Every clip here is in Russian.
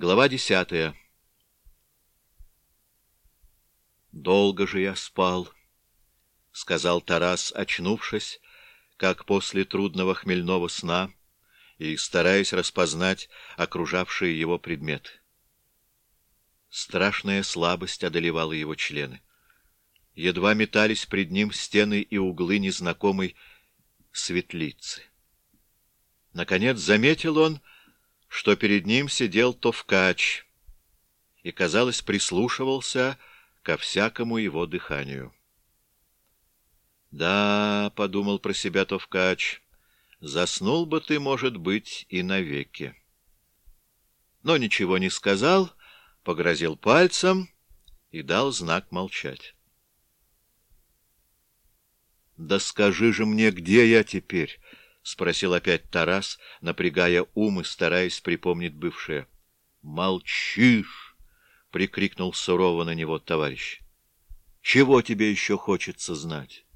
Глава десятая. «Долго же я спал», — сказал Тарас, очнувшись, как после трудного хмельного сна, и стараясь распознать окружавшие его предметы. Страшная слабость одолевала его члены. Едва метались пред ним стены и углы незнакомой светлицы. Наконец заметил он, что перед ним сидел Товкач и, казалось, прислушивался ко всякому его дыханию. «Да, — подумал про себя Товкач, — заснул бы ты, может быть, и навеки». Но ничего не сказал, погрозил пальцем и дал знак молчать. «Да скажи же мне, где я теперь?» — спросил опять Тарас, напрягая ум и стараясь припомнить бывшее. «Молчишь!» — прикрикнул сурово на него товарищ. «Чего тебе еще хочется знать?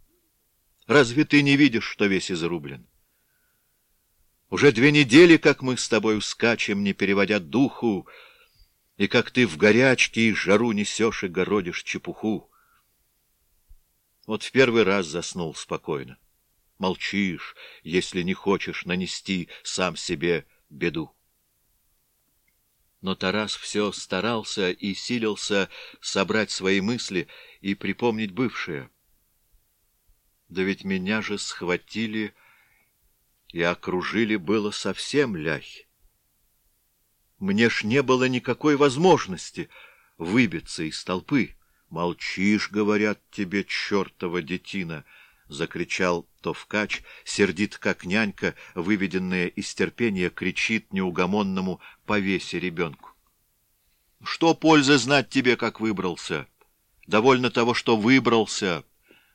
Разве ты не видишь, что весь изрублен? Уже две недели, как мы с тобой скачем, не переводя духу, и как ты в горячке и жару несешь и городишь чепуху. Вот в первый раз заснул спокойно. Молчишь, если не хочешь нанести сам себе беду. Но Тарас все старался и силился собрать свои мысли и припомнить бывшее. Да ведь меня же схватили и окружили было совсем ляхи. Мне ж не было никакой возможности выбиться из толпы. Молчишь, говорят тебе, чертова детина —— закричал Товкач, сердит как нянька, выведенная из терпения, кричит неугомонному повесе ребенку. — Что пользы знать тебе, как выбрался? Довольно того, что выбрался.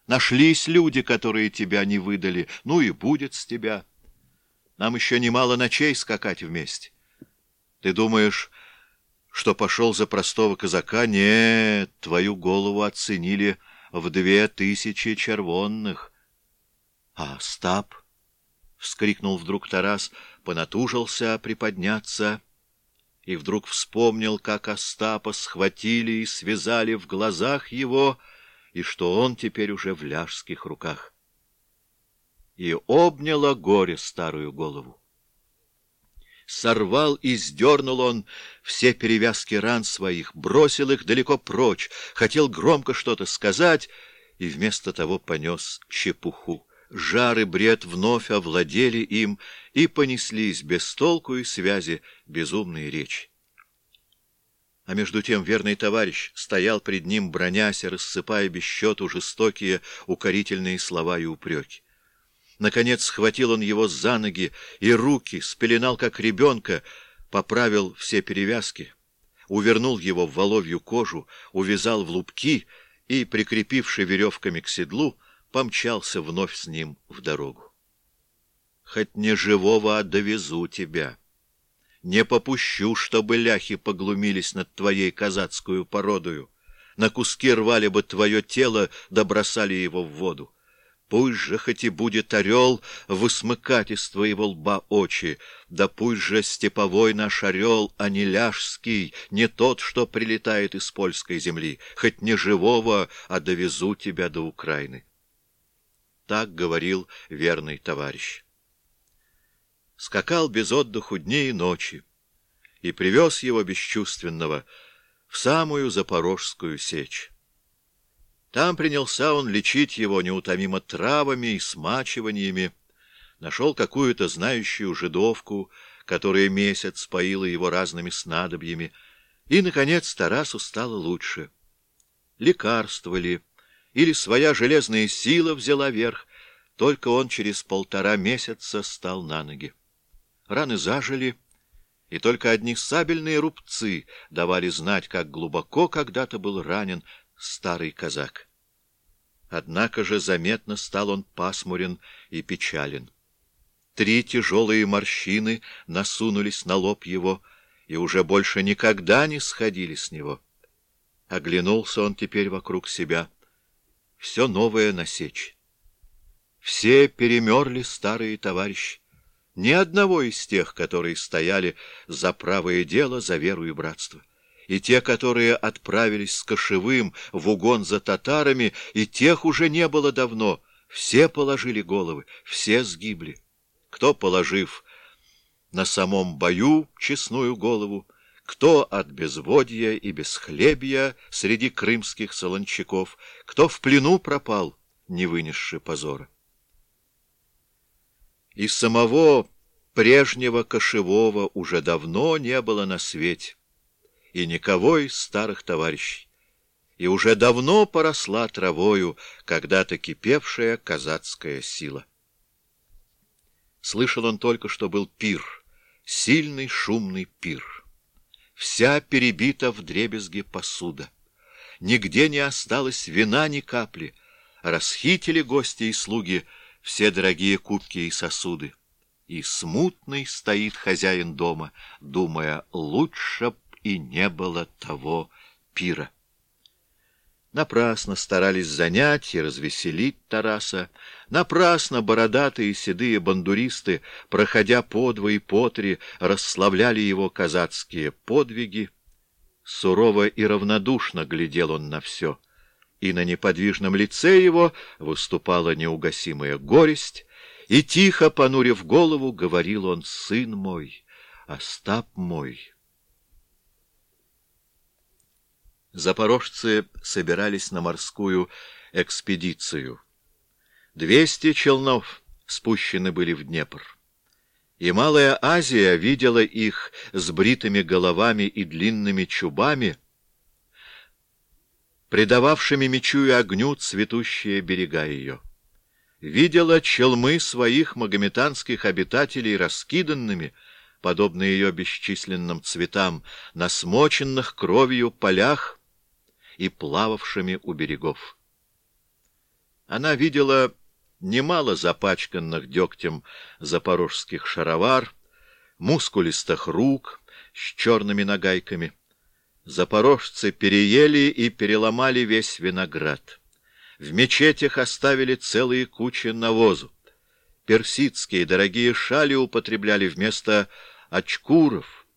Нашлись люди, которые тебя не выдали, ну и будет с тебя. Нам еще немало ночей скакать вместе. Ты думаешь, что пошел за простого казака? Нет, твою голову оценили в две тысячи червонных. — А Стаб? — вскрикнул вдруг Тарас, понатужился приподняться и вдруг вспомнил, как Остапа схватили и связали в глазах его, и что он теперь уже в ляжских руках. И обняло горе старую голову. Сорвал и сдернул он все перевязки ран своих, бросил их далеко прочь, хотел громко что-то сказать и вместо того понес чепуху. Жар и бред вновь овладели им и понеслись без толку и связи безумные речи. А между тем верный товарищ стоял пред ним, броняся, рассыпая без счету жестокие укорительные слова и упреки. Наконец схватил он его за ноги и руки, спеленал как ребенка, поправил все перевязки, увернул его в воловью кожу, увязал в лупки и, прикрепивши веревками к седлу, помчался вновь с ним в дорогу. Хоть не живого, а довезу тебя. Не попущу, чтобы ляхи поглумились над твоей казацкую породою. На куски рвали бы твое тело, да его в воду. Пусть же, хоть и будет орел, высмыкать из твоего лба очи, да пусть же степовой наш орел, а не ляжский, не тот, что прилетает из польской земли, хоть не живого, а довезу тебя до Украины. Так говорил верный товарищ. Скакал без отдыху дни и ночи и привез его бесчувственного в самую Запорожскую сечь. Там принялся он лечить его неутомимо травами и смачиваниями, нашел какую-то знающую жидовку, которая месяц поила его разными снадобьями, и, наконец, Тарасу стало лучше. Лекарство ли, или своя железная сила взяла верх, только он через полтора месяца стал на ноги. Раны зажили, и только одни сабельные рубцы давали знать, как глубоко когда-то был ранен старый казак. Однако же заметно стал он пасмурен и печален. Три тяжелые морщины насунулись на лоб его и уже больше никогда не сходили с него. Оглянулся он теперь вокруг себя. Все новое насечь. Все перемерли старые товарищи. ни одного из тех, которые стояли за правое дело, за веру и братство. И те, которые отправились с кошевым в угон за татарами, и тех уже не было давно. Все положили головы, все сгибли. Кто, положив на самом бою честную голову, кто от безводья и бесхлебья среди крымских солончаков, кто в плену пропал, не вынесши позора. И самого прежнего кошевого уже давно не было на свете, и никого из старых товарищей, и уже давно поросла травою когда-то кипевшая казацкая сила. Слышал он только, что был пир, сильный шумный пир. Вся перебита в дребезге посуда. Нигде не осталось вина ни капли. Расхитили гости и слуги все дорогие кубки и сосуды. И смутный стоит хозяин дома, думая, лучше и не было того пира. Напрасно старались занять и развеселить Тараса. Напрасно бородатые седые бандуристы, проходя по два и по три, расславляли его казацкие подвиги. Сурово и равнодушно глядел он на все, и на неподвижном лице его выступала неугасимая горесть, и, тихо понурив голову, говорил он, «Сын мой, Остап мой». Запорожцы собирались на морскую экспедицию. Двести челнов спущены были в Днепр. И Малая Азия видела их с бритыми головами и длинными чубами, придававшими мечу и огню цветущие берега ее. Видела челмы своих магометанских обитателей раскиданными, подобно ее бесчисленным цветам, на смоченных кровью полях, и плававшими у берегов. Она видела немало запачканных дегтем запорожских шаровар, мускулистых рук с черными нагайками. Запорожцы переели и переломали весь виноград. В мечетях оставили целые кучи навозу. Персидские дорогие шали употребляли вместо очкуров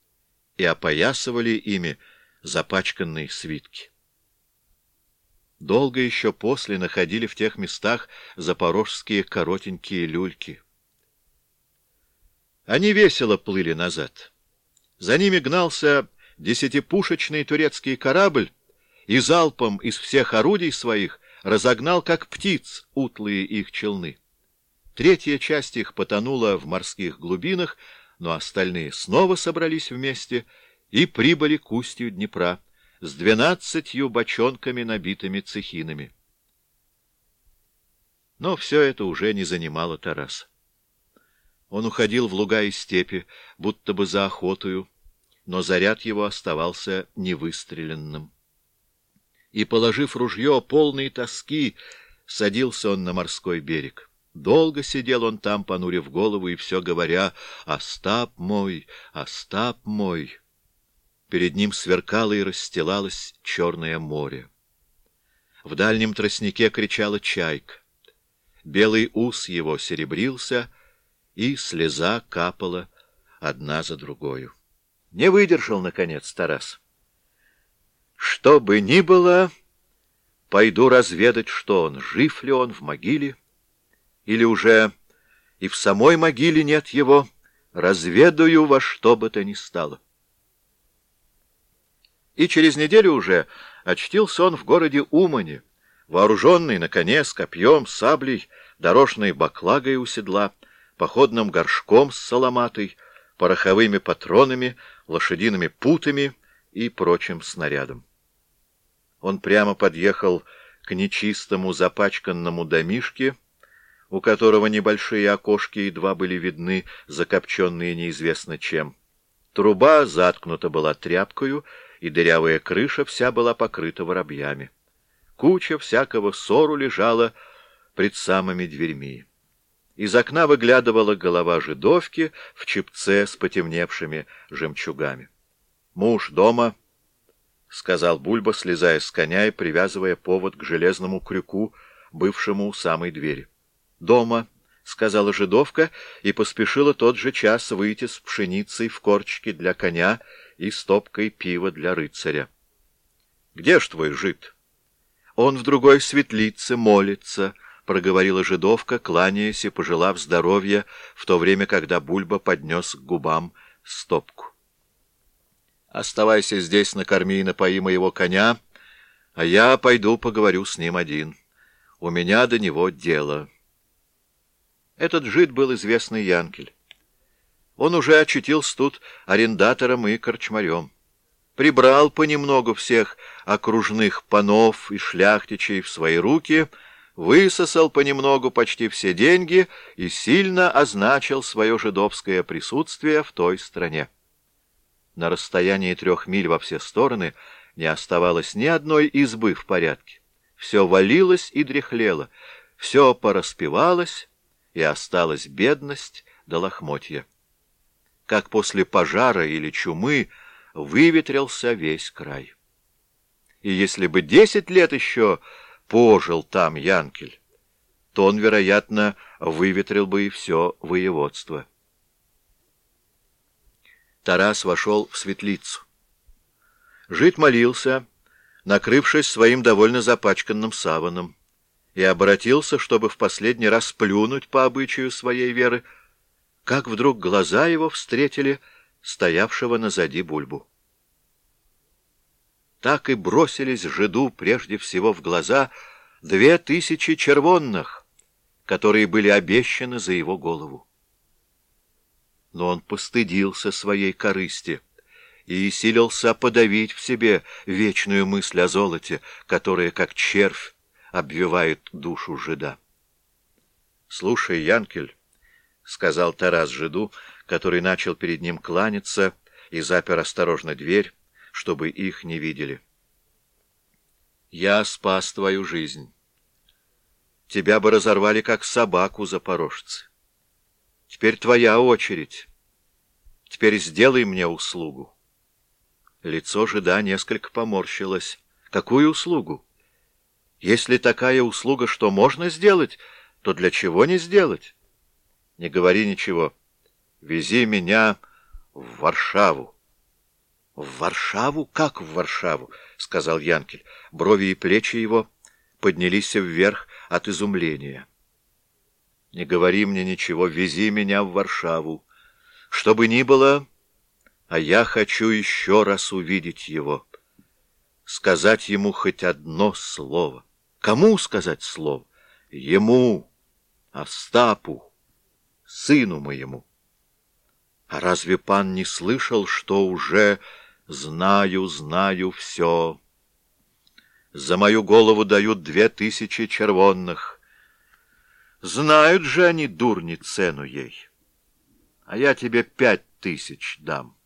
и опоясывали ими запачканные свитки. Долго еще после находили в тех местах запорожские коротенькие люльки. Они весело плыли назад. За ними гнался десятипушечный турецкий корабль и залпом из всех орудий своих разогнал, как птиц, утлые их челны. Третья часть их потонула в морских глубинах, но остальные снова собрались вместе и прибыли к устью Днепра с двенадцатью бочонками, набитыми цехинами. Но все это уже не занимало Тараса. Он уходил в луга и степи, будто бы за охотою, но заряд его оставался невыстреленным. И, положив ружье полной тоски, садился он на морской берег. Долго сидел он там, понурив голову, и все говоря «Остап мой, Остап мой». Перед ним сверкало и расстилалось черное море. В дальнем тростнике кричала чайка. Белый ус его серебрился, и слеза капала одна за другою. Не выдержал, наконец, Тарас. Что бы ни было, пойду разведать, что он, жив ли он в могиле, или уже и в самой могиле нет его, разведаю во что бы то ни стало и через неделю уже очтился он в городе Умане, вооруженный на коне с копьем, саблей, дорожной баклагой у седла, походным горшком с соломатой, пороховыми патронами, лошадиными путами и прочим снарядом. Он прямо подъехал к нечистому запачканному домишке, у которого небольшие окошки едва были видны, закопченные неизвестно чем. Труба заткнута была тряпкою, и дырявая крыша вся была покрыта воробьями. Куча всякого ссору лежала пред самыми дверьми. Из окна выглядывала голова жидовки в чепце с потемневшими жемчугами. «Муж дома», — сказал Бульба, слезая с коня и привязывая повод к железному крюку, бывшему у самой двери. «Дома», — сказала жидовка и поспешила тот же час выйти с пшеницей в корчке для коня и стопкой пива для рыцаря. — Где ж твой жид? — Он в другой светлице молится, — проговорила жидовка, кланяясь и пожелав здоровья, в то время, когда Бульба поднес к губам стопку. — Оставайся здесь, накорми и напои моего коня, а я пойду поговорю с ним один. У меня до него дело. Этот жид был известный Янкель. Он уже очутился тут арендатором и корчмарем. Прибрал понемногу всех окружных панов и шляхтичей в свои руки, высосал понемногу почти все деньги и сильно означил свое жидовское присутствие в той стране. На расстоянии трех миль во все стороны не оставалось ни одной избы в порядке. Все валилось и дряхлело, все пораспевалось, и осталась бедность до лохмотья. Как после пожара или чумы выветрился весь край. И если бы десять лет еще пожил там Янкель, то он, вероятно, выветрил бы и все воеводство. Тарас вошел в светлицу. Жид молился, накрывшись своим довольно запачканным саваном и обратился, чтобы в последний раз плюнуть по обычаю своей веры, как вдруг глаза его встретили стоявшего назади Бульбу. Так и бросились жиду прежде всего в глаза две тысячи червонных, которые были обещаны за его голову. Но он постыдился своей корысти и силился подавить в себе вечную мысль о золоте, которая, как червь, обвивает душу жида. — Слушай, Янкель, — сказал Тарас жиду, который начал перед ним кланяться и запер осторожно дверь, чтобы их не видели. — Я спас твою жизнь. Тебя бы разорвали, как собаку запорожцы. Теперь твоя очередь. Теперь сделай мне услугу. Лицо жида несколько поморщилось. Какую услугу? Если такая услуга, что можно сделать, то для чего не сделать? Не говори ничего. Вези меня в Варшаву. — В Варшаву? Как в Варшаву? — сказал Янкель. Брови и плечи его поднялись вверх от изумления. — Не говори мне ничего, вези меня в Варшаву. Что бы ни было, а я хочу еще раз увидеть его. Сказать ему хоть одно слово. Кому сказать слово? Ему, Остапу, сыну моему. А разве пан не слышал, что уже знаю, знаю все? За мою голову дают две тысячи червонных. Знают же они, дурни, цену ей. А я тебе пять тысяч дам.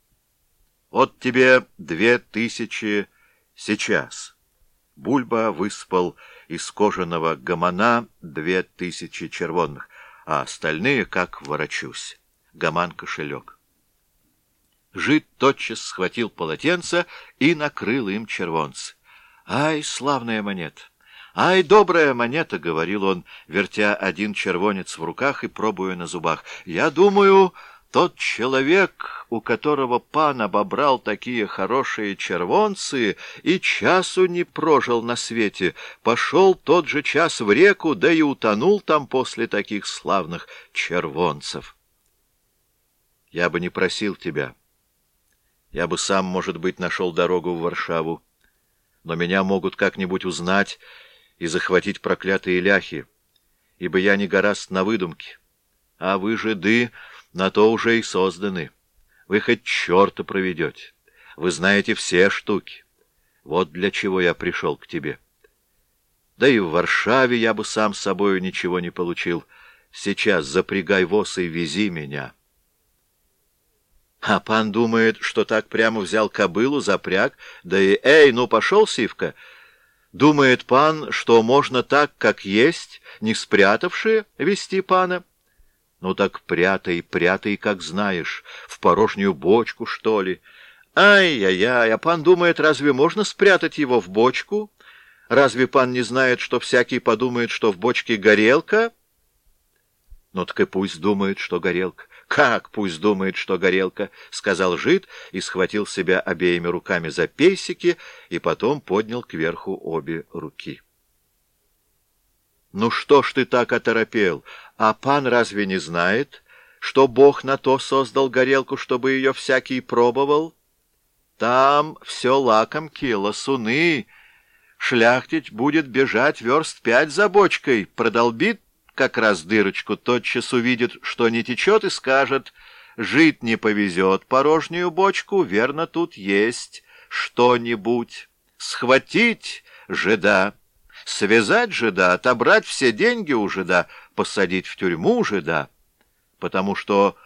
Вот тебе две тысячи сейчас. Бульба выспал из кожаного гамана две тысячи червонных, а остальные, как ворочусь, гаман-кошелек. Жид тотчас схватил полотенце и накрыл им червонцы. «Ай, славная монета! Ай, добрая монета!» — говорил он, вертя один червонец в руках и пробуя на зубах. «Я думаю, тот человек, у которого пан обобрал такие хорошие червонцы и часу не прожил на свете, пошел тот же час в реку, да и утонул там после таких славных червонцев. Я бы не просил тебя. Я бы сам, может быть, нашел дорогу в Варшаву. Но меня могут как-нибудь узнать и захватить проклятые ляхи, ибо я не гораст на выдумке. А вы, жиды, на то уже и созданы. Вы хоть черта проведете. Вы знаете все штуки. Вот для чего я пришел к тебе. Да и в Варшаве я бы сам с собою ничего не получил. Сейчас запрягай воз и вези меня. А пан думает, что так прямо взял кобылу, запряг, да и «Эй, ну пошел, Сивка!» Думает пан, что можно так, как есть, не спрятавшие, вести пана? Ну так прятай, прятай, как знаешь, в порожнюю бочку, что ли. Ай-яй-яй, а пан думает, разве можно спрятать его в бочку? Разве пан не знает, что всякий подумает, что в бочке горелка? Ну так и пусть думает, что горелка. Как пусть думает, что горелка, сказал жид и схватил себя обеими руками за пейсики и потом поднял кверху обе руки. Ну что ж ты так оторопел? А пан разве не знает, что Бог на то создал горелку, чтобы ее всякий пробовал? Там все лакомки, лосуны. Шляхтить будет бежать верст пять за бочкой, продолбит как раз дырочку, тотчас увидит, что не течет, и скажет, «Жить не повезет порожнюю бочку, верно, тут есть что-нибудь. Схватить жида, связать жида, отобрать все деньги у жида, посадить в тюрьму жида, потому что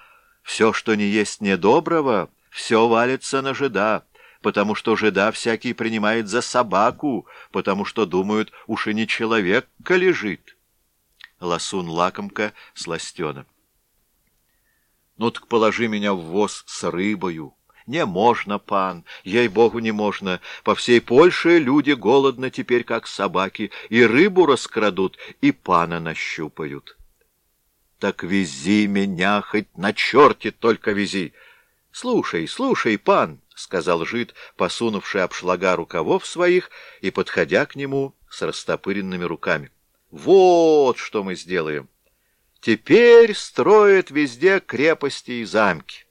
все, что не есть недоброго, все валится на жида» потому что жида всякий принимает за собаку, потому что думают, уж и не человек лежит ласун-лакомка сластена. Ну так положи меня в воз с рыбою. Не можно, пан, ей-богу, не можно. По всей Польше люди голодны теперь, как собаки, и рыбу раскрадут, и пана нащупают. Так вези меня хоть на черте только вези. Слушай, слушай, пан, — сказал жид, посунувший обшлага рукавов своих и подходя к нему с растопыренными руками. Вот что мы сделаем. Теперь строят везде крепости и замки.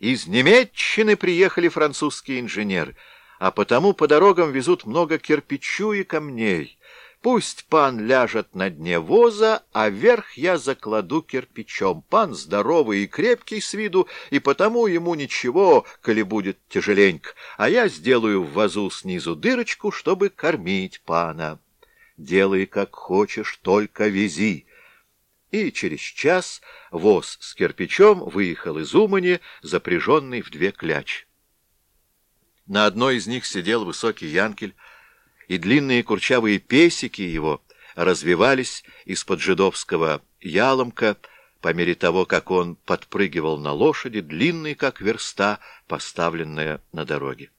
Из Немеччины приехали французские инженеры, а потому по дорогам везут много кирпичу и камней. Пусть пан ляжет на дне воза, а верх я закладу кирпичом. Пан здоровый и крепкий с виду, и потому ему ничего, коли будет тяжеленько, а я сделаю в вазу снизу дырочку, чтобы кормить пана» делай как хочешь, только вези. И через час воз с кирпичом выехал из Умани, запряженный в две кляч. На одной из них сидел высокий янкель, и длинные курчавые песики его развивались из-под жидовского яломка, по мере того, как он подпрыгивал на лошади, длинной, как верста, поставленная на дороге.